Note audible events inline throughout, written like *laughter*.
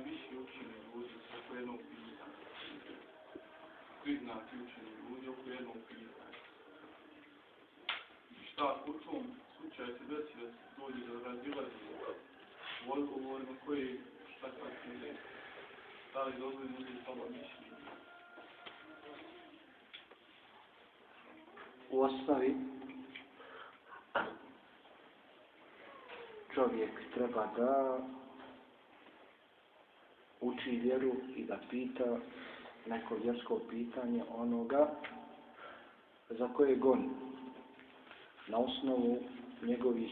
najviši učeni ljudi oko jednog pitanja. Priznati učeni ljudi oko jednog pitanja. Šta u tom slučaju se desi da se dođe do razilaženja u odgovorima koji šta sad se da li dobro ljudi slabo mišljenje. U osnovi čovjek treba da uči vjeru i da pita neko vjersko pitanje onoga za koje goni na osnovu njegovih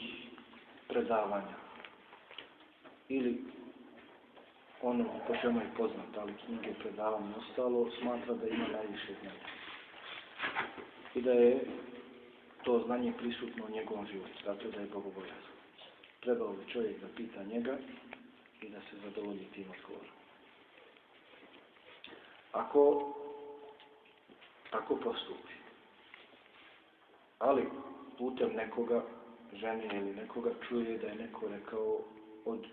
predavanja ili ono po čemu je poznat, ali knjige predavanja i ostalo, smatra da ima najviše znanja. I da je to znanje prisutno u njegovom životu, zato da je bogobojazan. Trebao bi čovjek da pita njega i da se zadovolji tim odgovorom. Ako, ako postupi, ali putem nekoga, žene ili nekoga, čuje da je neko rekao od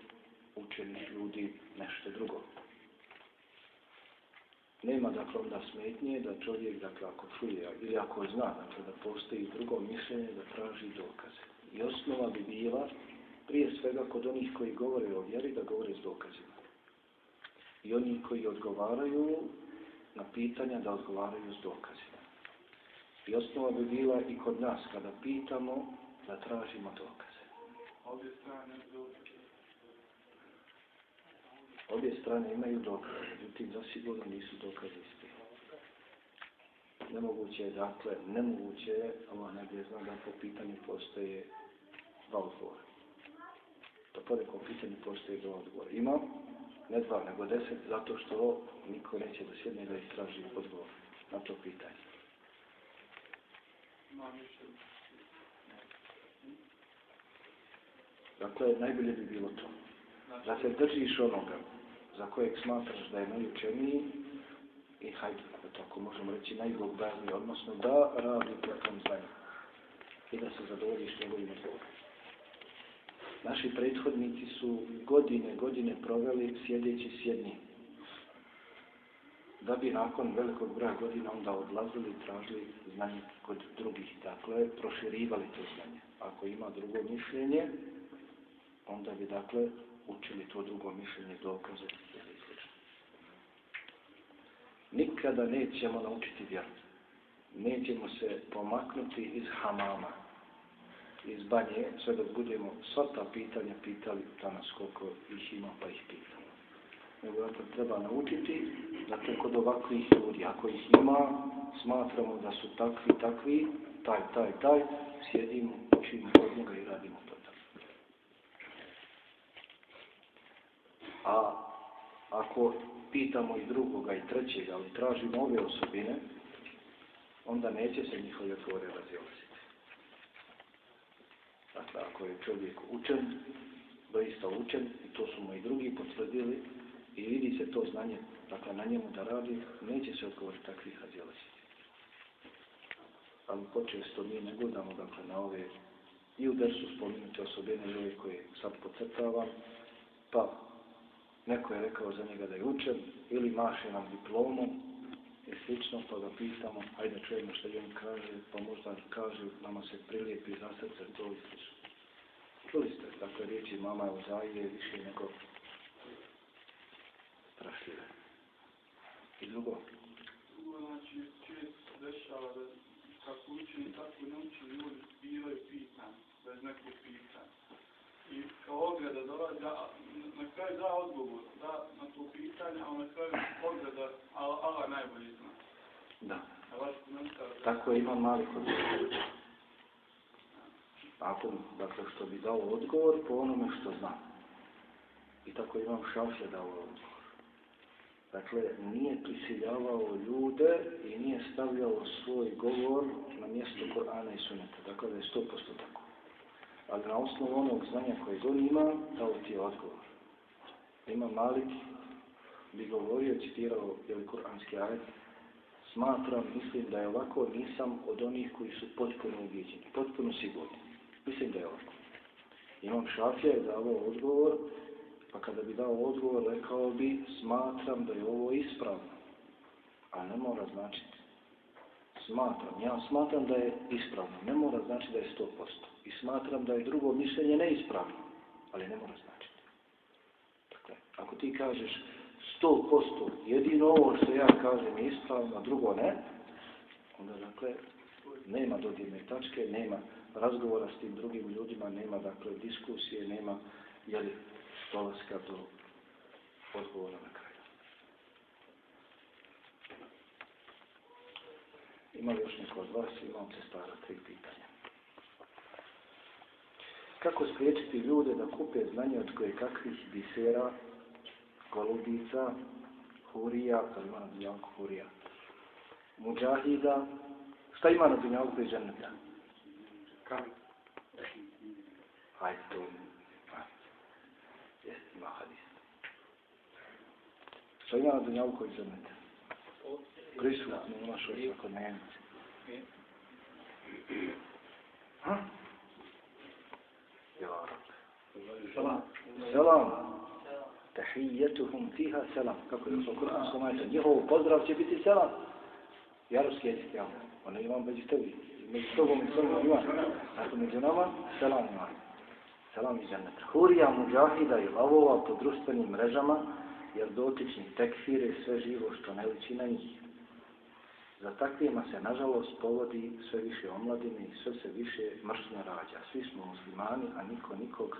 učenih ljudi nešto drugo. Nema dakle onda smetnje da čovjek, dakle ako čuje ili ako zna dakle, da postoji drugo mišljenje, da traži dokaze. I osnova bi bila prije svega kod onih koji govore o vjeri da govore s dokazima. I oni koji odgovaraju na pitanja da odgovaraju s dokazima. I osnova bi bila i kod nas kada pitamo da tražimo dokaze. Obje strane dokaze. Obje strane imaju dokaze, međutim zasigurno nisu dokaze isti. Nemoguće je, dakle, nemoguće je, Allah najbolje zna da po pitanju postoje dva odgovora. Da po pitanju postoje dva odgovora. Ima, ne dva, nego deset, zato što niko neće da sjedne da istraži odgovor na to pitanje. Dakle, najbolje bi bilo to. Da se držiš onoga za kojeg smatraš da je najučeniji i hajde, da tako možemo reći, najbogbazniji, odnosno da radi po tom znanju i da se zadovoljiš njegovim odgovorom. Naši prethodnici su godine, godine proveli sjedeći s jednim. Da bi nakon velikog broja godina onda odlazili i tražili znanje kod drugih. Dakle, proširivali to znanje. Ako ima drugo mišljenje, onda bi dakle učili to drugo mišljenje dokaze. Nikada nećemo naučiti vjeru. Nećemo se pomaknuti iz hamama, iz banje, sve dok budemo sva ta pitanja pitali danas koliko ih ima pa ih pitamo. Nego dakle treba naučiti, dakle kod ovakvih ljudi, ako ih ima, smatramo da su takvi, takvi, taj, taj, taj, sjedimo, učimo od njega i radimo to tako. A ako pitamo i drugoga i trećega, ali tražimo ove osobine, onda neće se njihove odgovore razilaziti. Ako je čovjek učen, doista učen, i to su mu i drugi potvrdili, i vidi se to znanje, dakle, na njemu da radi, neće se odgovori takvih razilaziti. Ali počesto mi ne gledamo, dakle, na ove i u dersu spominute osobine ove koje sad pocrtavam, pa neko je rekao za njega da je učen, ili maše nam diplomom, i slično, pa ga pitamo, ajde čujemo što on kaže, pa možda kaže, nama se prilijepi za srce to i slično. Čuli ste, dakle, riječi mama je uzaije više nego strašljive. I drugo, drugo, znači, često se dešava da kako učeni, tako i naučeni ljudi biraju pitanje, bez nekog pitanja. I kao ograda dolazi, na kraju da odgovor, da na to pitanje, a na kraju ograda, Allah, najbolje zna. da, tako ima mali kod Ako, dakle, što bi dao odgovor po onome što zna. I tako imam šafje dao odgovor. Dakle, nije prisiljavao ljude i nije stavljao svoj govor na mjesto Korana i Suneta. Dakle, da je sto posto tako. Ali na osnovu onog znanja koje on ima, dao ti je odgovor. Ima Malik bi govorio, citirao je kuranski ajet, smatram, mislim da je ovako, nisam od onih koji su potpuno ubijeđeni, potpuno sigurni. Mislim da je ovako. Imam Šafija je dao odgovor, Pa kada bi dao odgovor, rekao bi, smatram da je ovo ispravno. A ne mora značiti. Smatram, ja smatram da je ispravno, ne mora znači da je 100%. I smatram da je drugo mišljenje neispravno, ali ne mora značiti. Dakle, ako ti kažeš 100%, jedino ovo što ja kažem je ispravno, a drugo ne, onda dakle, nema dodirne tačke, nema razgovora s tim drugim ljudima, nema dakle diskusije, nema jeli, dolaska do odgovora na kraju. Ima li još neko od vas? Imam se stara tri pitanja. Kako spriječiti ljude da kupe znanje od koje kakvih bisera, golubica, hurija, to ima na dunjalku hurija, muđahida, šta ima na dunjalku i to Jeste, ima hadis. Šta ima na dunjalku i ženeta? Prisutno u našoj svakodnevnici. Ha? Ja. Selam. Tahiyatuhum fiha selam. Kako je to Kur'an? Njihov pozdrav će biti selam. Jarovski jezik, ja. Ono imam među tebi. Među tobom i sobom ima. Dakle, među nama, selam ima. Selam iz džanneta. Hurija, muđahida i lavova po društvenim mrežama, jer dotični tekfire sve živo što ne liči na njih. Za takvima se, nažalost, povodi sve više omladine i sve se više mržnja rađa. Svi smo muslimani, a niko nikog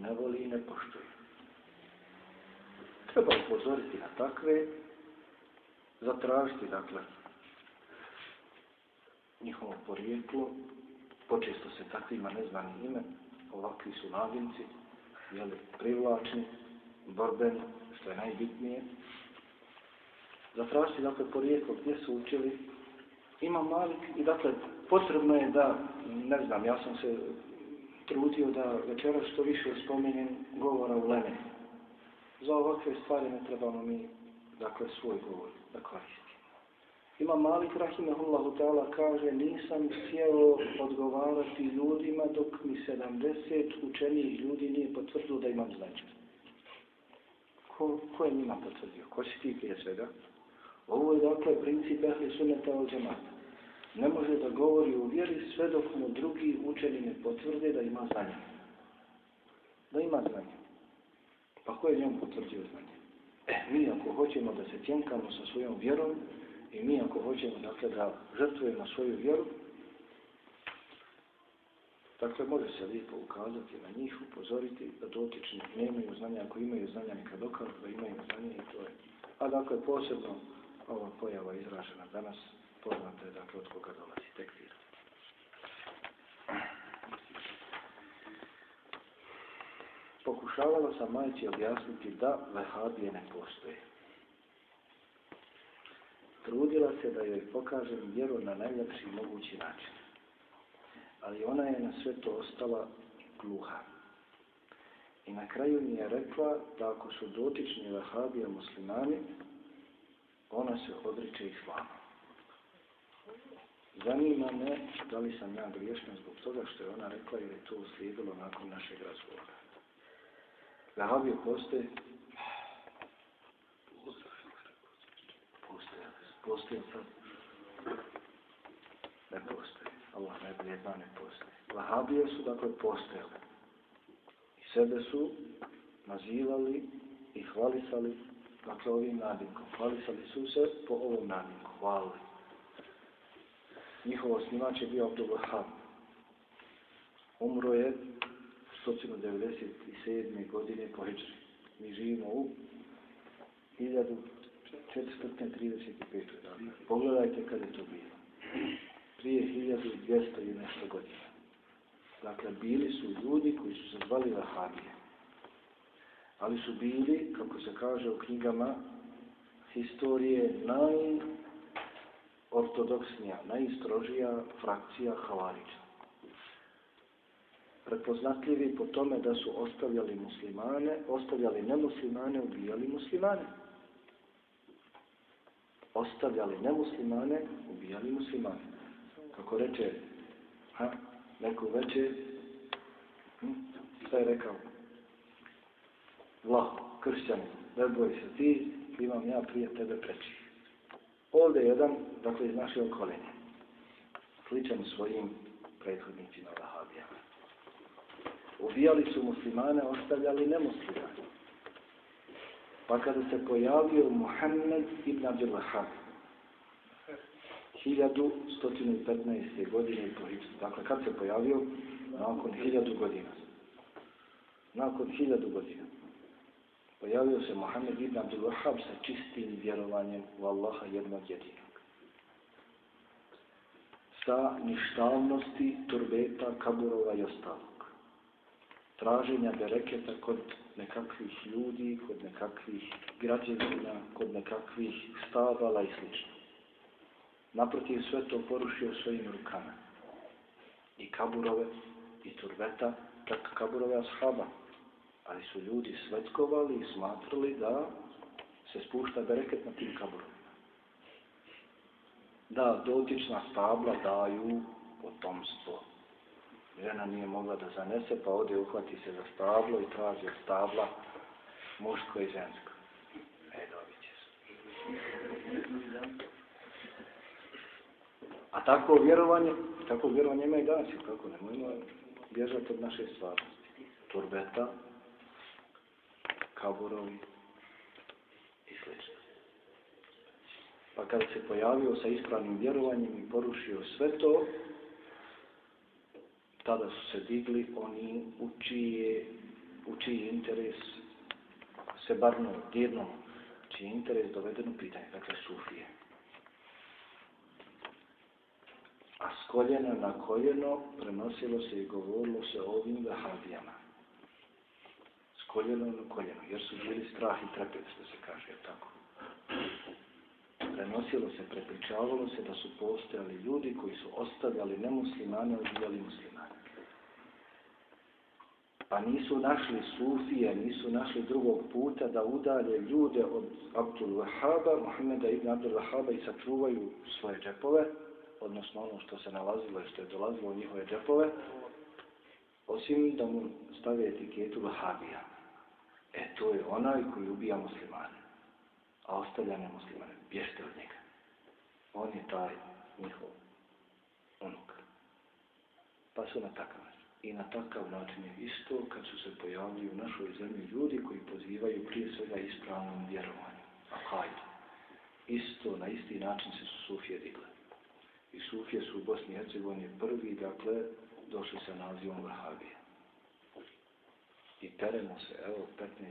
ne voli i ne poštuje. Treba upozoriti na takve, zatražiti, dakle, njihovo porijeklo, počesto se takvima ne zna ni ime, ovakvi su naginci, jeli, privlačni, borbeni, što je najbitnije, zatražiti dakle porijeklo gdje su učili ima malik i dakle potrebno je da ne znam ja sam se trudio da večeras što više spominjem govora u Lene. Za ovakve stvari ne trebamo mi dakle svoj govor da koristimo ima Malik Rahimahullahu ta'ala kaže nisam htjeo odgovarati ljudima dok mi 70 učenih ljudi nije potvrdilo da imam znanje. Ko, ko je njima potvrdio? Ko si ti prije svega? Ovo je dakle princip ehli sunneta od džemata. Ne može da govori u vjeri sve dok mu drugi učeni ne potvrde da ima znanje. Da ima znanje. Pa ko je njemu potvrdio znanje? E, mi ako hoćemo da se tjenkamo sa svojom vjerom i mi ako hoćemo dakle, da žrtvujemo svoju vjeru, Dakle, može se lijepo ukazati na njih, upozoriti da dotični nemaju znanja, ako imaju znanja neka dokažu da imaju znanje i to je. A dakle, posebno ova pojava izražena danas, poznate je dakle od koga dolazi tekfir. Pokušavala sam majci objasniti da vehabije ne postoje. Trudila se da joj pokažem vjeru na najljepši mogući način. Ali ona je na sve to ostala gluha. I na kraju mi je rekla da ako su dotični vehabije muslimani, ona se odriče islama. Zanima me da li sam ja griješna zbog toga što je ona rekla jer je to uslijedilo nakon našeg razgovora. Postoje? Postoje. Postoje sad? Ne postoje. Allah najbolje zna ne postoje. Vahabije su dakle postojale. I sebe su nazivali i hvalisali dakle ovim nadimkom. Hvalisali su se po ovom nadimku. Hvala. Njihov osnivač je bio Abdul Wahab. Umro je 197. godine po Hidžri. Mi živimo u 1435. Dakle, pogledajte kada je to bilo. Prije 1200 i nešto godina. Dakle, bili su ljudi koji su se zvali Vahabije. Ali su bili, kako se kaže u knjigama, historije najortodoksnija, najistrožija frakcija Havarića. Prepoznatljivi po tome da su ostavljali muslimane, ostavljali nemuslimane, ubijali muslimane. Ostavljali nemuslimane, ubijali muslimane. Kako reče, ha, neko veče, hm, šta je rekao? Vlaho, kršćani, ne boj se ti, imam ja prije tebe preći. Ovdje je jedan, dakle, iz naše okoline, sličan svojim prethodnicima Vahabijama. Ubijali su muslimane, ostavljali nemuslimane. Pa kada se pojavio Muhammed ibn Abdul Wahab, 1115. godine po Hidžu. Dakle, kad se pojavio? Nakon hiljadu godina. Nakon hiljadu godina. Pojavio se Muhammed ibn Abdul Wahab sa čistim vjerovanjem u Allaha jednog jedinog. Sa ništavnosti, turbeta, kaburova i ostalog. Traženja bereketa kod nekakvih ljudi, kod nekakvih građevina, kod nekakvih stabala i sl. Naprotiv sve to porušio svojim rukama. I kaburove, i turbeta, čak kaburove ashaba. Ali su ljudi svetkovali i smatrali da se spušta bereket na tim kaburovima. Da dotična stabla daju potomstvo. Žena nije mogla da zanese, pa ode uhvati se za stablo i traži od stabla muško i žensko. E, dobit će se. A tako vjerovanje, tako vjerovanje ima i danas, kako nemojmo bježati od naše stvarnosti. Turbeta, kaburovi i sl. Pa kada se pojavio sa ispravnim vjerovanjem i porušio sve to, tada su se digli oni u čiji, u čiji interes se barno dirno, čiji interes doveden u pitanje, dakle sufije. A s koljena na koljeno prenosilo se i govorilo se o ovim vahabijama. S koljena na koljeno, jer su bili strah i trepet, što se kaže, tako. Prenosilo se, prepričavalo se da su postojali ljudi koji su ostavljali nemuslimane, odbijali muslimane. Pa nisu našli sufije, nisu našli drugog puta da udalje ljude od Abdul Wahaba, Muhammeda ibn Abdul Wahaba i sačuvaju svoje džepove, odnosno ono što se nalazilo i što je dolazilo u njihove džepove, osim da mu stave etiketu Vahabija. E, to je onaj koji ubija muslimane, a ostavlja ne muslimane. Bješte od njega. On je taj njihov unuk. Pa su na takav. I na takav način je isto kad su se pojavili u našoj zemlji ljudi koji pozivaju prije svega ispravnom vjerovanju. A hajde. Isto, na isti način se su sufije digle. I sufije su u Bosni i Hercegovini prvi, dakle, došli sa nazivom Vahabije. I peremo se, evo,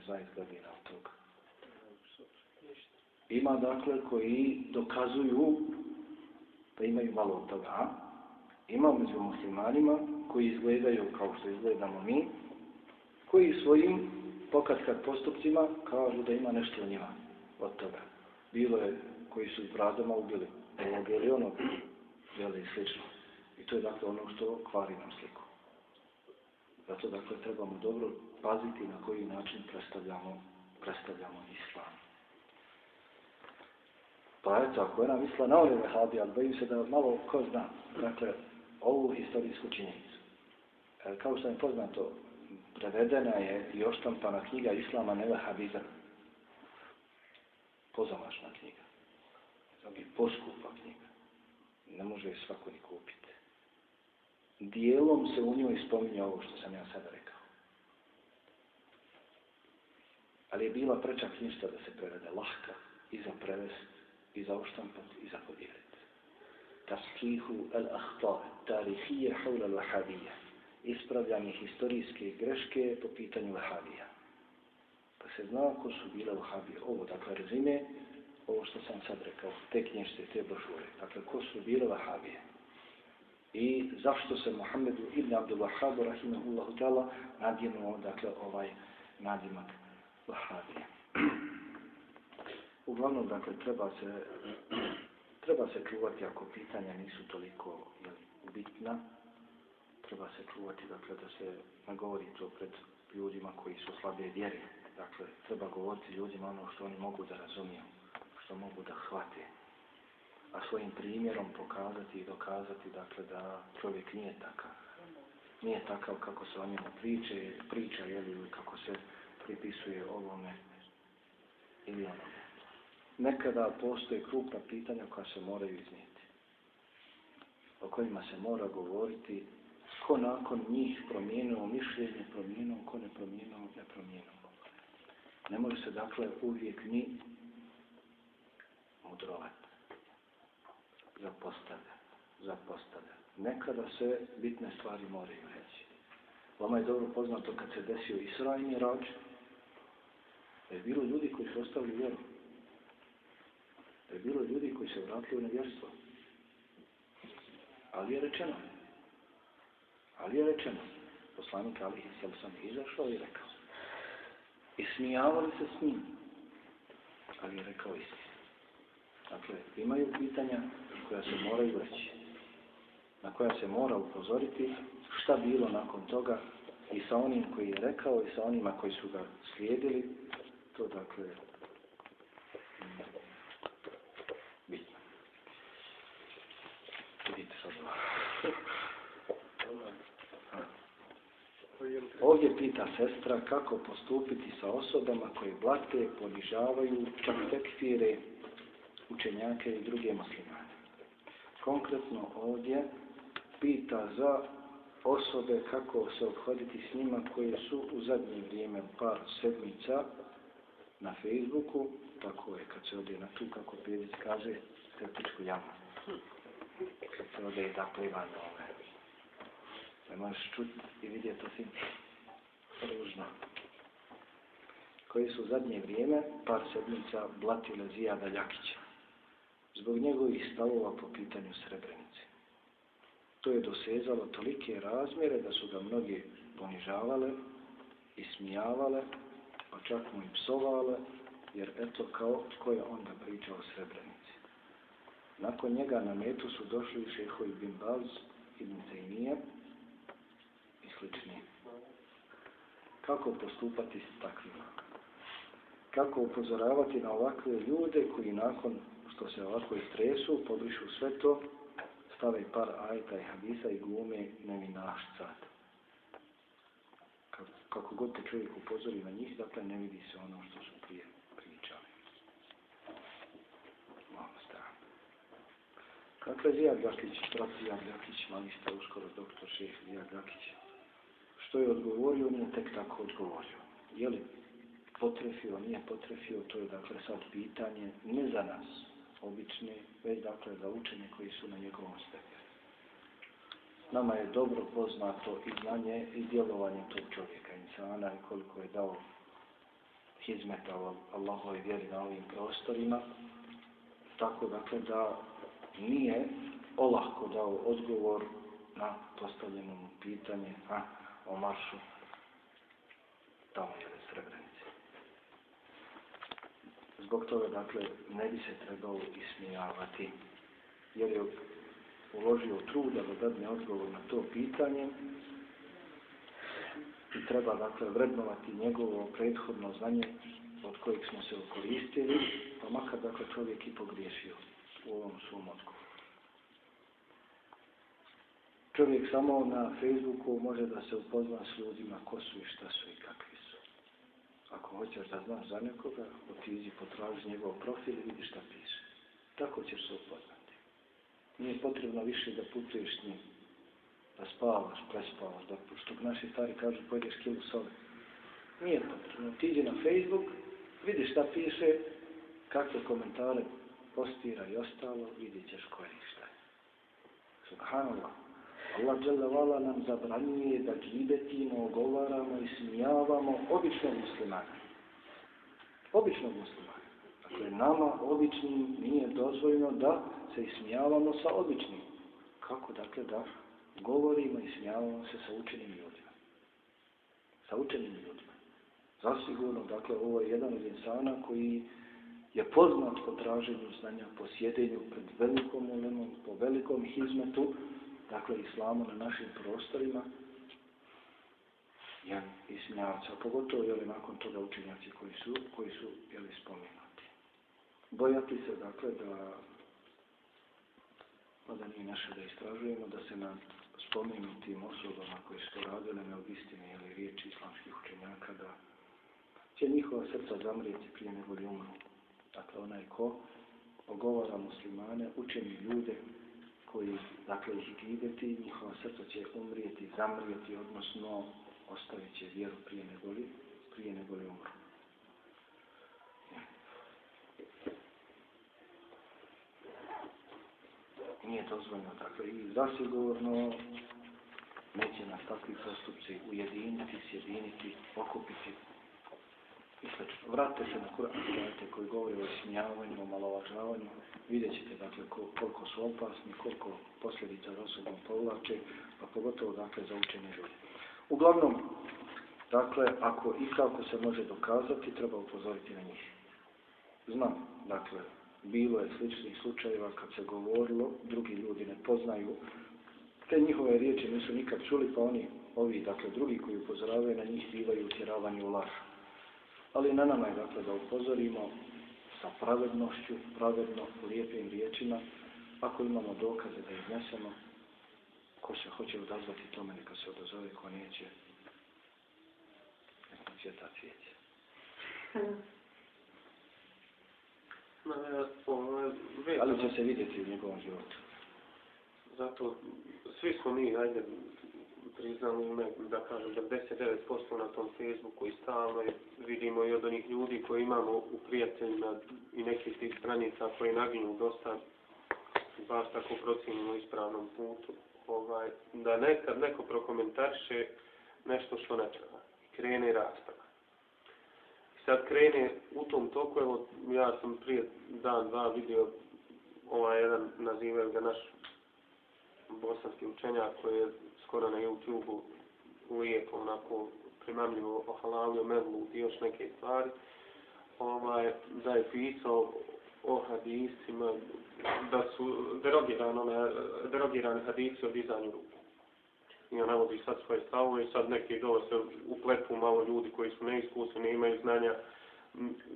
15-20 godina od toga. Ima, dakle, koji dokazuju da imaju malo od toga, a? Ima među muslimanima koji izgledaju kao što izgledamo mi, koji svojim pokatkad postupcima kažu da ima nešto u njima od toga. Bilo je koji su bradama ubili ovog ili onog, i slično. I to je dakle ono što kvari nam sliku. Zato dakle trebamo dobro paziti na koji način predstavljamo, predstavljamo islam. Pa eto, ako je nam misla na ove vehabi, ali bojim se da malo ko zna, dakle, ovu historijsku činjenicu. E, kao što je poznato, prevedena je i oštampana knjiga Islama Nevehabizam. Pozamašna knjiga. I poskupa knjiga. Ne može je svako ni kupiti. Dijelom se u njoj spominje ovo što sam ja sada rekao. Ali je bila preča knjižta da se prevede lahka i za prevest, i za oštampati, i za podijeliti. Taskihu al-ahtar, tarihije haula al-wahabija. Ispravljanje historijske greške po pitanju wahabija. Pa se zna ko su bile wahabije. Ovo, dakle, rezime, ovo što sam sad rekao, te knjižce, te brošure. Dakle, ko su bile wahabije. I zašto se Muhammedu ibn Abdul Wahabu, rahimahullahu ta'ala, nadjenuo, dakle, ovaj nadimak Wahabije. *clears throat* Uglavnom, dakle, treba se, treba se čuvati ako pitanja nisu toliko jel, bitna. Treba se čuvati, dakle, da se ne govori to pred ljudima koji su slabe vjeri. Dakle, treba govoriti ljudima ono što oni mogu da razumiju, što mogu da hvate. A svojim primjerom pokazati i dokazati, dakle, da čovjek nije takav. Nije takav kako se o njemu priče, priča, ili kako se pripisuje ovome ili onome. Nekada postoje krupna pitanja koja se moraju iznijeti, o kojima se mora govoriti ko nakon njih promijenuo mišljenje, promijenuo, ko ne promijenuo, ne promijenuo. Ne može se dakle uvijek ni mudrovati, zapostavljati, zapostavljati. Nekada se bitne stvari moraju reći. Vama je dobro poznato kad se desio Isra i da je bilo ljudi koji su ostavili vjeru. Da je bilo ljudi koji se vratili u nevjerstvo. Ali je rečeno, ali je rečeno, poslanik Ali Hisel sam izašao i rekao. I smijavali se s njim, ali je rekao istinu. Dakle, imaju pitanja koja se moraju reći, na koja se mora upozoriti šta bilo nakon toga i sa onim koji je rekao i sa onima koji su ga slijedili, to dakle Ovdje pita sestra kako postupiti sa osobama koje blate, ponižavaju, čak tekfire učenjake i druge muslimane. Konkretno ovdje pita za osobe kako se obhoditi s njima koji su u zadnje vrijeme par sedmica na Facebooku, tako je kad se ode na tu, kako Pedic kaže, septičku jamu. Kad se ode da pliva na ove. Ne možeš čuti i vidjeti osim ružno. Koji su zadnje vrijeme par sedmica blatile Zijada Ljakića zbog njegovih stavova po pitanju Srebrenice. To je dosezalo tolike razmjere da su ga mnogi ponižavale i smijavale, pa čak mu i psovale, jer eto kao tko je onda pričao o Srebrenici. Nakon njega na metu su došli šehovi Bin Baz, Ibn Taymiye i slični. Kako postupati s takvima? Kako upozoravati na ovakve ljude koji nakon što se ovako istresu, pobrišu sve to, stave par ajta i hadisa i glume nevinašca. Kako god te čovjek upozori na njih, dakle ne vidi se ono što su prije pričali. Malo strano. Dakle, Zijad Gakić, brat Zijad Gakić, magistar, uskoro doktor šef Zijad Gakić, što je odgovorio, nije tek tako odgovorio. Je li potrefio, nije potrefio, to je dakle sad pitanje ne za nas, obični, već dakle za učenje koji su na njegovom stepenu. Nama je dobro poznato i znanje i djelovanje tog čovjeka, insana i koliko je dao hizmeta Allahove vjeri na ovim prostorima. Tako dakle da nije olahko dao odgovor na postavljeno pitanje a, o maršu tamo Srebrenice. Zbog toga, dakle, ne bi se trebao ismijavati, jer je uložio truda da dadne odgovor na to pitanje i treba, dakle, vrednovati njegovo prethodno znanje od kojeg smo se koristili, pa makar, dakle, čovjek i pogriješio u ovom svom odgovoru. Čovjek samo na Facebooku može da se upozna s ljudima ko su i šta su i kakvi su. Ako hoćeš da znaš za nekoga, otiđi, potraži njegov profil i vidi šta piše. Tako ćeš se upoznati. Nije potrebno više da putuješ njim, da spavaš, prespavaš, da što naši stari kažu pojedeš kilu soli. Nije potrebno. Otiđi na Facebook, vidi šta piše, kakve komentare postira i ostalo, vidit ćeš ko je i šta. Subhanallah. Allah dželle nam zabranjuje da gibetimo, ogovaramo i smijavamo običnog muslimana. Običnog muslimana. Dakle, nama običnim nije dozvoljeno da se ismijavamo sa običnim. Kako dakle da govorimo i smijavamo se sa učenim ljudima? Sa učenim ljudima. Zasigurno, dakle, ovo je jedan od insana koji je poznat po traženju znanja, po sjedenju pred velikom ulemom, po velikom hizmetu, dakle, islamu na našim prostorima, ja ismijavaca, pogotovo, jeli, nakon toga učenjaci koji su, koji su, jeli, spomenuti. Bojati se, dakle, da, pa da nije naše da istražujemo, da se nam spomenutim osobama koji su radile na istine ili riječi islamskih učenjaka, da će njihova srca zamrijeti prije nego li umru. Dakle, onaj ko ogovara muslimane, učeni ljude koji, dakle, ih gibeti, njihova srca će umrijeti, zamrijeti, odnosno ostavit će vjeru prije nego li, prije nego li umru. Nije dozvoljeno, dakle, i zasigurno neće nas takvi postupci ujediniti, sjediniti, okupiti. Vratite se na kuranske koji govore o smjavanju, o malovažavanju, vidjet ćete dakle koliko su opasni, koliko posljedica za sobom povlače, a pogotovo dakle za učenje ljudi. Uglavnom, dakle, ako i kako se može dokazati, treba upozoriti na njih. Znam, dakle, bilo je sličnih slučajeva kad se govorilo, drugi ljudi ne poznaju, te njihove riječi nisu nikad čuli, pa oni, ovi, dakle, drugi koji upozoravaju na njih, bivaju utjeravani u laž. Ali na nama je, dakle, da upozorimo sa pravednošću, pravedno, lijepim riječima, ako imamo dokaze da iznesemo, ko se hoće odazvati tome, neka se odazove, ko neće, neka cvjeta cvijeće. Ali će se vidjeti u njegovom životu. Zato svi smo mi, ajde, priznamo ime, da kažem, 99% na tom Facebooku i stalno vidimo i od onih ljudi koji imamo u prijateljima i nekih tih stranica koji naginju dosta, baš tako procijenimo ispravnom putu, ovaj, da nekad neko prokomentariše nešto što ne treba, krene rasprava. Sad krene u tom toku, evo, ja sam prije dan, dva vidio ovaj jedan, nazivaju ga naš bosanski učenjak koji je skoro na YouTube-u lijepo onako primamljivo ohalalio mevlu i još neke stvari. Ovaj, da je pisao o hadisima, da su derogirani, one, derogirani hadisi o dizanju ruku. I on navodi sad svoje stavove i sad neki dole se upletu malo ljudi koji su neiskusni, ne imaju znanja,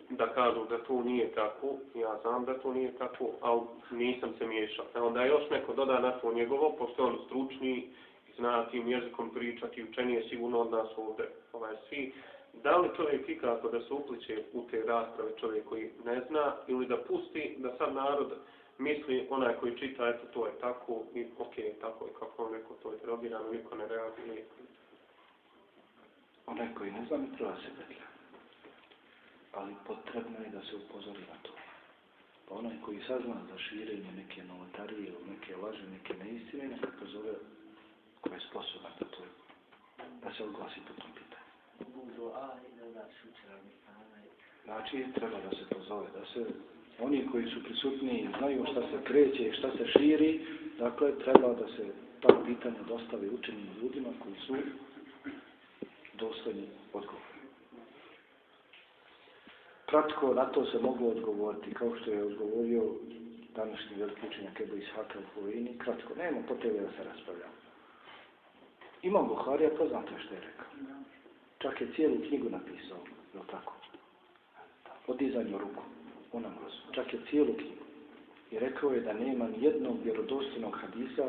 da kažu da to nije tako, ja znam da to nije tako, ali nisam se miješao. E onda još neko doda na to njegovo, pošto on stručni, zna tim jezikom pričati, učenije sigurno od nas ovdje, ovaj, svi. Da li čovjek ikako da se upliče u te rasprave čovjek koji ne zna, ili da pusti da sad narod misli, onaj koji čita, eto to je tako, i ok, tako je, kako on rekao, to je drogirano, niko ne reaguje. Onaj koji ne zna, ne treba se ali potrebno je da se upozori na to. Pa onaj koji sazna za širenje neke novotarije ili neke laže, neke neistine, neka pozove ko je sposoban da to da se oglasi po tom pitanju. Znači, treba da se pozove, da se oni koji su prisutni znaju šta se kreće i šta se širi, dakle, treba da se ta pitanja dostave učenim ljudima koji su dosledni odgovor. Kratko, na to se mogu odgovoriti, kao što je odgovorio današnji veliki učenjak Ebu Ishaka u Hovini. Kratko, nema potrebe da se raspravlja. Imam Buharija, poznate što je rekao. Čak je cijelu knjigu napisao, je tako? O dizanju ruku, u namrozu. Čak je cijelu knjigu. I rekao je da nema ni jednog vjerodostojnog hadisa,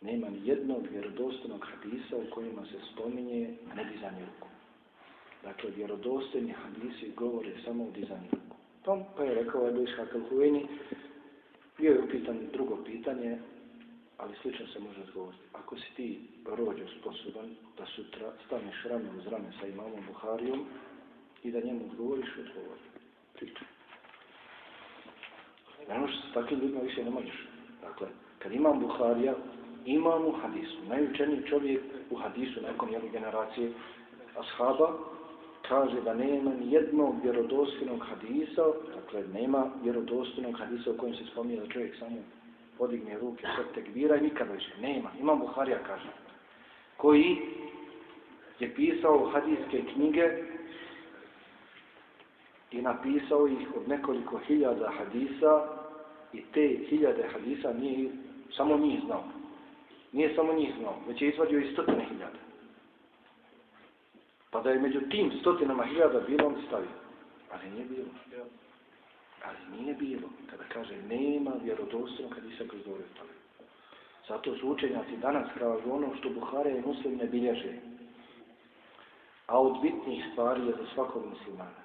nema ni jednog vjerodostojnog hadisa u kojima se spominje nedizanje ruku. Dakle, vjerodostojni hadisi govore samo o dizanju ruku. Tom pa je rekao Ebu Ishak al-Huini, bio je upitan drugo pitanje, ali slično se može odgovoriti. Ako si ti rođo sposoban da sutra staneš rame uz rame sa imamom Buharijom i da njemu odgovoriš, odgovori. Priča. Ne možeš sa takvim ljudima više ne možeš. Dakle, kad imam Buharija, imam u hadisu. Najučeniji čovjek u hadisu nakon jedne generacije ashaba, kaže da nema ni jednog vjerodostojnog hadisa, dakle nema vjerodostojnog hadisa u kojem se spominje da čovjek samo podigne ruke, sve tekbira i nikada više. Nema. Imam Buharija, kaže, koji je pisao hadijske knjige i napisao ih od nekoliko hiljada hadisa i te hiljade hadisa nije samo njih znao. Nije samo njih znao, već je izvadio i stotine hiljada. Pa da je među tim stotinama hiljada bilo, on stavio. Ali nije bilo. Ali nije bilo. Kada kaže nema vjerodostojno kad se kroz govori o tome. Zato su učenjaci danas kažu ono što Buhare i Muslim ne bilježe. a od bitnijih stvari je za svakog muslimana.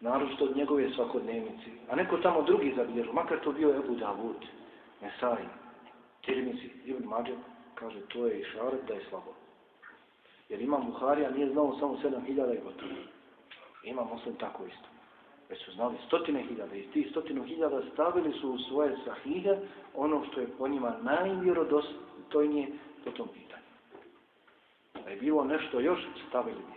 Naročito od njegove svakodnevnice. A neko tamo drugi zabilježu, makar to bio Ebu Davud, Mesaj, Tirmizi, Ibn Mađer, kaže to je išaret da je slabo. Jer imam Buharija nije znao samo 7000 i gotovo. Ima muslim tako isto. Već su znali stotine hiljada i tih stotinu hiljada stavili su u svoje sahihe ono što je po njima najvjerodostojnije po tom pitanju. Da je bilo nešto još, stavili bi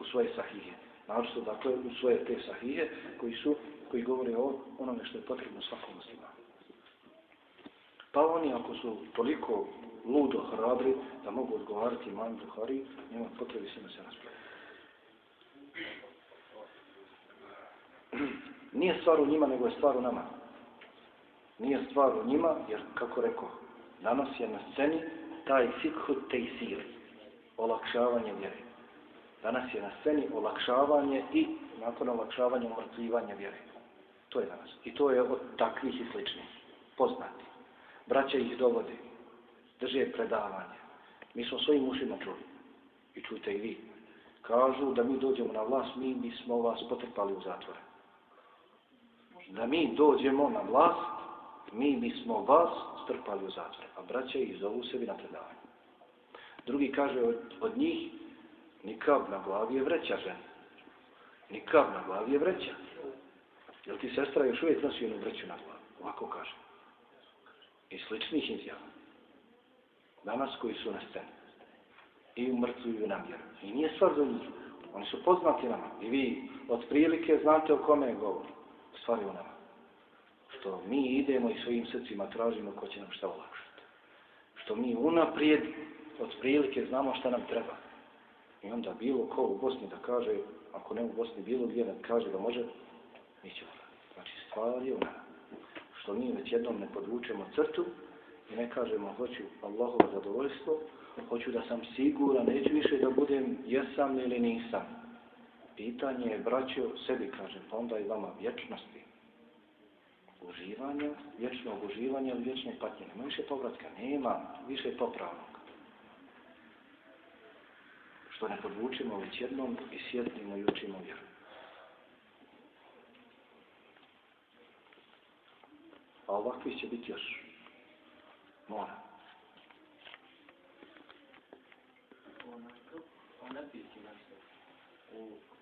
u svoje sahihe. Naravno, dakle, u svoje te sahihe koji su, koji govore o onome što je potrebno svakom muslimanu. Pa oni ako su toliko ludo hrabri da mogu odgovarati imam Buhari, nema potrebi se na se raspraviti. Nije stvar u njima, nego je stvar u nama. Nije stvar u njima, jer, kako rekao, danas je na sceni taj fikhu tejsir, olakšavanje vjere. Danas je na sceni olakšavanje i nakon olakšavanja umrtvivanje vjere. To je danas. I to je od takvih i sličnih. Poznati. Braća ih dovode. Drže predavanje. Mi smo svojim ušima čuli. I čujte i vi. Kažu da mi dođemo na vlast, mi bismo vas potrpali u zatvore da mi dođemo na vlast, mi bismo vas strpali u zatvor. A braća ih zovu sebi na predavanje. Drugi kaže od, od njih, nikav na glavi je vreća žena. Nikav na glavi je vreća. Jel ti sestra još uvijek nosi jednu vreću na glavi? Ovako kaže. I sličnih izjava. Danas koji su na sceni. I umrtvuju namjeru. I nije stvar za njih. Oni su poznati nama. I vi od prilike znate o kome je govor stvari u nama. Što mi idemo i svojim srcima tražimo ko će nam šta olakšati. Što mi unaprijed od prilike znamo šta nam treba. I onda bilo ko u Bosni da kaže, ako ne u Bosni, bilo gdje da kaže da može, mi ćemo. Znači stvar je u nama. Što mi već jednom ne podvučemo crtu i ne kažemo hoću Allahovo zadovoljstvo, hoću da sam siguran, neću više da budem jesam ili nisam pitanje je, braćo, sebi kažem, pa onda i vama vječnosti. Uživanja, vječnog uživanja ili vječne patnje. Nema više povratka, nema više popravnog. Što ne podvučimo već jednom i sjednimo i učimo vjeru. A ovakvi će biti još. Mora. Ona piski nešto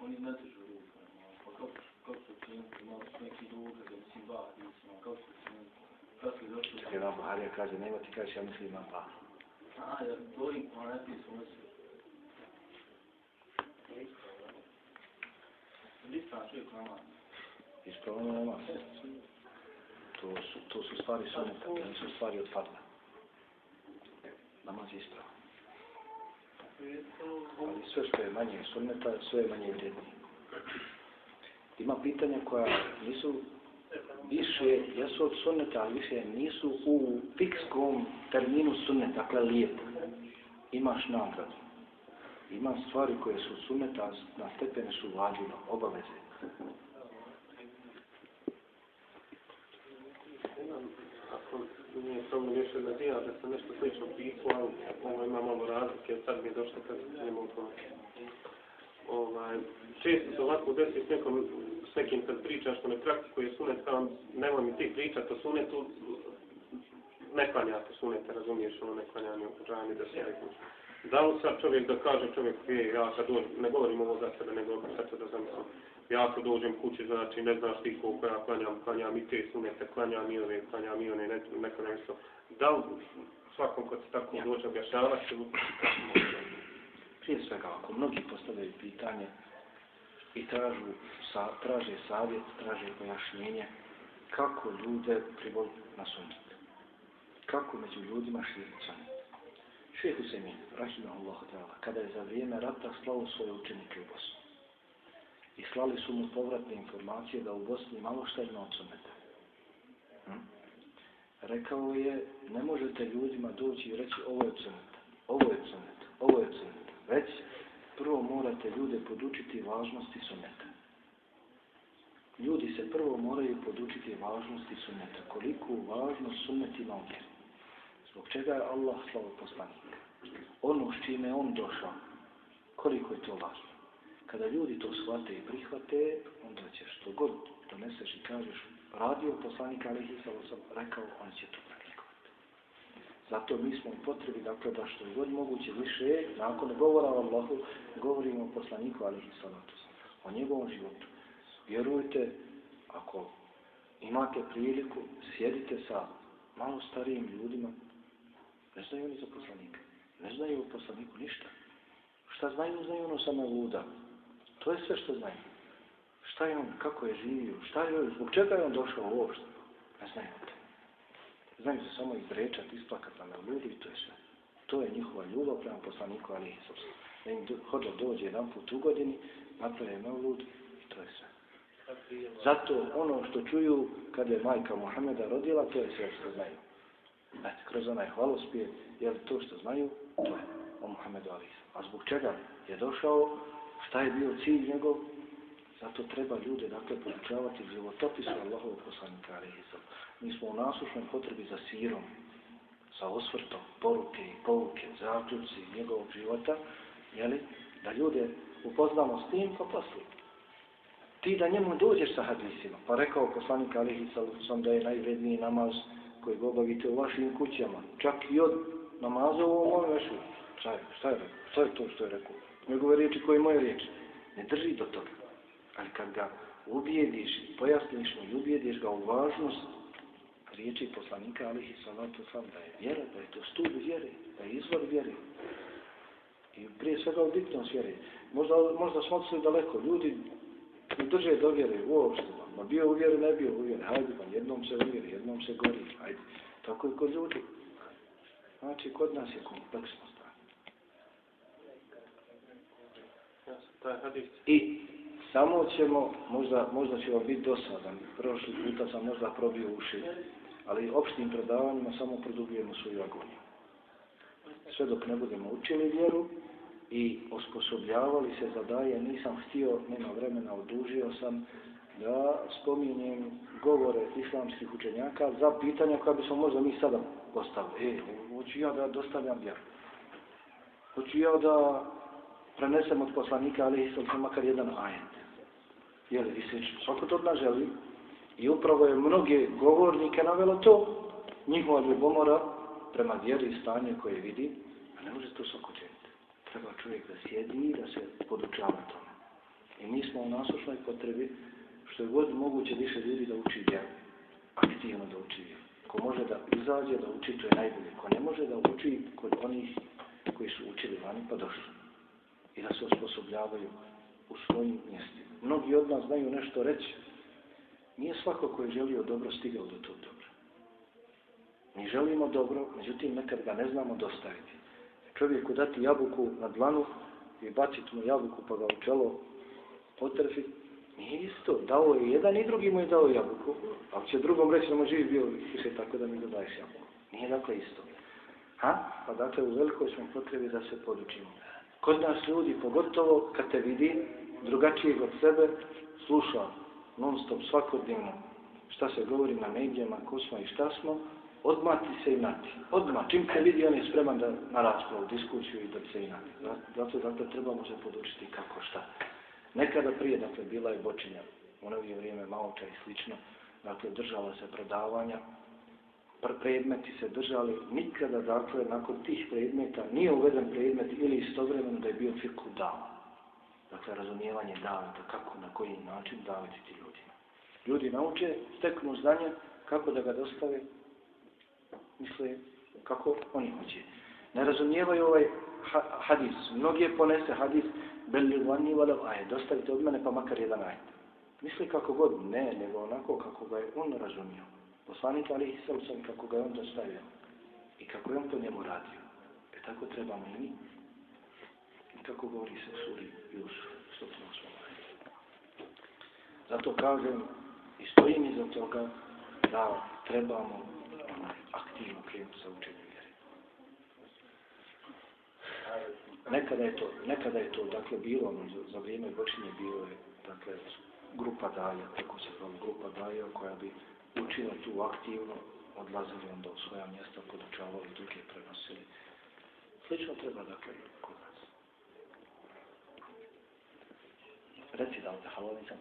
oni ne držu ruku, pa kako, su činiti, imali su neki dokaz, da mislim bah, mislim, kako su činiti, kako je došlo... Čekaj, vam Buharija kaže, nema ti kaže, ja mislim imam bah. A, ja, to im, ona ne pisu misli. Listan čovjek nama. Ispravno nama. To su, to su stvari suneta, to su stvari od. Namaz je ispravno. Ali sve što je manje sunneta, sve je manje vrijednije. Ima pitanja koja nisu više, jesu od sunneta, ali više nisu u fikskom terminu sunnet, dakle lijepo. Imaš nagradu. Ima stvari koje su sunneta, na stepene su vađino, obaveze. nije samo više da dija, da sam nešto slično pisao, ali ovo ima malo razlike, sad mi je došlo kad ne mogu to. Ovaj, često se ovako desi s nekom, s nekim kad priča što ne praktikuje sunet, kao nemoj mi ti pričati o sunetu, ne klanjate sunete, razumiješ, ono ne klanjanje u džani da se rekli. Da li sad čovjek da kaže čovjek, je, ja kad ne govorim ovo za sebe, nego sad da zamislim, ja ako dođem kući, znači ne znaš ti koliko ja klanjam, klanjam i te sunete, klanjam i ove, klanjam i one, ne, neko nešto. Da li svakom ko se tako dođe objašnjavati ili Prije svega, ako mnogi postavljaju pitanje i tražu, sa, traže savjet, traže pojašnjenje, kako ljude privoliti na sunet? Kako među ljudima širiti sunet? Šehu Semin, rahimahullahu ta'ala, kada je za vrijeme rata slao svoje učenike u Bosnu i slali su mu povratne informacije da u Bosni malo šta od suneta. Hm? Rekao je, ne možete ljudima doći i reći ovo je suneta, ovo je suneta, ovo je suneta. Već prvo morate ljude podučiti važnosti suneta. Ljudi se prvo moraju podučiti važnosti sunneta. Koliko važnost sunnet ima u. Zbog čega je Allah slavo poslanik? Ono s čime on došao, koliko je to važno. Kada ljudi to shvate i prihvate, onda će što god doneseš i kažeš, radio poslanik Alihi sam rekao, on će to praktikovati. Zato mi smo u potrebi, dakle, da što god moguće više, nakon govora o Allahu, govorimo o poslaniku Alihi o njegovom životu. Vjerujte, ako imate priliku, sjedite sa malo starijim ljudima, ne znaju oni za poslanika, ne znaju o poslaniku ništa. Šta znaju, znaju ono samo luda. To je sve što znaju. Šta je on, kako je živio, šta je zbog čega je on došao uopšte. Ne znaju to. Znaju se samo izbrečati, isplakati na ljudi i to je sve. To je njihova ljubav prema poslaniku Ali Isus. Da im hođa dođe jedan put u godini, naprave lud i to je sve. Zato ono što čuju kada je majka Muhameda rodila, to je sve što znaju. Znači, kroz onaj hvalospije, jer to što znaju, to je o Muhammedu Ali. A zbog čega je došao, šta je bio cilj njegov, zato treba ljude, dakle, podučavati životopisu Allahovog poslanika Ali. Mi smo u nasušnoj potrebi za sirom, sa osvrtom, poruke i poruke, zaključci njegovog života, jeli, da ljude upoznamo s tim, pa posli. Ti da njemu dođeš sa hadisima, pa rekao poslanik Alihi sam da je najvredniji namaz koji obavite u vašim kućama, čak i od namaza u ovom vešu. Šta je, šta je je to što je rekao? Njegove riječi koje moje riječi. Ne drži do toga. Ali kad ga ubijediš, pojasniš mu i ubijediš ga u važnost riječi poslanika alihi salatu sam da je vjera, da je to stup vjere, da je izvor vjere. I prije svega u bitnost vjere. Možda, možda smo otišli daleko. Ljudi ne drže do vjere uopšte. Ma bio uvjeren, ne bio uvjeren. Hajde, pa jednom se uvjeri, jednom se gori. Hajde. Tako je kod ljudi. Znači, kod nas je kompleksno stanje. I samo ćemo, možda, možda će vam biti dosadan, prošli puta sam možda probio uši, ali opštim predavanjima samo produbljujemo svoju agoniju. Sve dok ne budemo učili vjeru i osposobljavali se za daje, nisam htio, nema vremena, odužio sam da spominjem govore islamskih učenjaka za pitanja koja bismo možda mi sada postavili. E, hoću ja da dostavljam vjeru. Hoću ja da prenesem od poslanika, ali sam makar jedan ajet. Jel, i slično. Svako to želi. I upravo je mnoge govornike navelo to. Njihova ljubomora prema vjeri i stanje koje vidi, a ne može to svako činiti. Treba čovjek da sjedi i da se podučava tome. I mi smo u nasušnoj potrebi što je god moguće više ljudi da uči vjeru. Aktivno da uči vjeru. Ko može da izađe, da uči, to je najbolje. Ko ne može da uči kod onih koji su učili vani pa došli. I da se osposobljavaju u svojim mjestima. Mnogi od nas znaju nešto reći. Nije svako koji je želio dobro stigao do tog dobra. Mi želimo dobro, međutim nekad ga ne znamo dostaviti. Čovjeku dati jabuku na dlanu i baciti mu jabuku pa ga u čelo potrefiti, nije isto. Dao je jedan i drugi mu je dao jabuku. Ako će drugom reći da mu živi bio više tako da mi ga daješ jabuku. Nije dakle isto. Ha? Pa dakle u velikoj smo potrebi da se podučimo. Kod nas ljudi, pogotovo kad te vidi drugačijeg od sebe, sluša non stop svakodnevno šta se govori na medijama, ko smo i šta smo, odmah ti se inati. Odmah, čim te vidi, on je spreman da, na raspravu, diskusiju i da se inati. Zato, dakle, trebamo se podučiti kako šta. Nekada prije, dakle, bila je bočinja, u novije vrijeme, maoča i slično, dakle, držala se predavanja, predmeti se držali, nikada, dakle, nakon tih predmeta nije uveden predmet ili istovremeno bio fiku dava. Dakle, razumijevanje daveta, kako, na koji način daviti ti ljudima. Ljudi nauče, steknu znanje, kako da ga dostave, misle, kako oni hoće. Ne razumijevaju ovaj hadis. Mnogi ponese hadis, belli vani valav aje, dostavite od mene pa makar jedan. Misli kako god, ne, nego onako kako ga je on razumio. Poslanik Ali Isam sam kako ga je on dostavio i kako je on to njemu radio. E tako trebamo i mi. Tako govori se u suri Jusuf, 108. Zato kažem i stojim iza toga da trebamo aktivno krenuti sa učenjem vjere. Nekada je to, nekada je to dakle bilo, ono, za, za vrijeme počinje bilo je dakle grupa daja, tako se zvala grupa daja koja bi učila tu aktivno, odlazili onda u svoja mjesta, podučavali, druge prenosili. Slično treba dakle kod nas. Reci da te halal nisam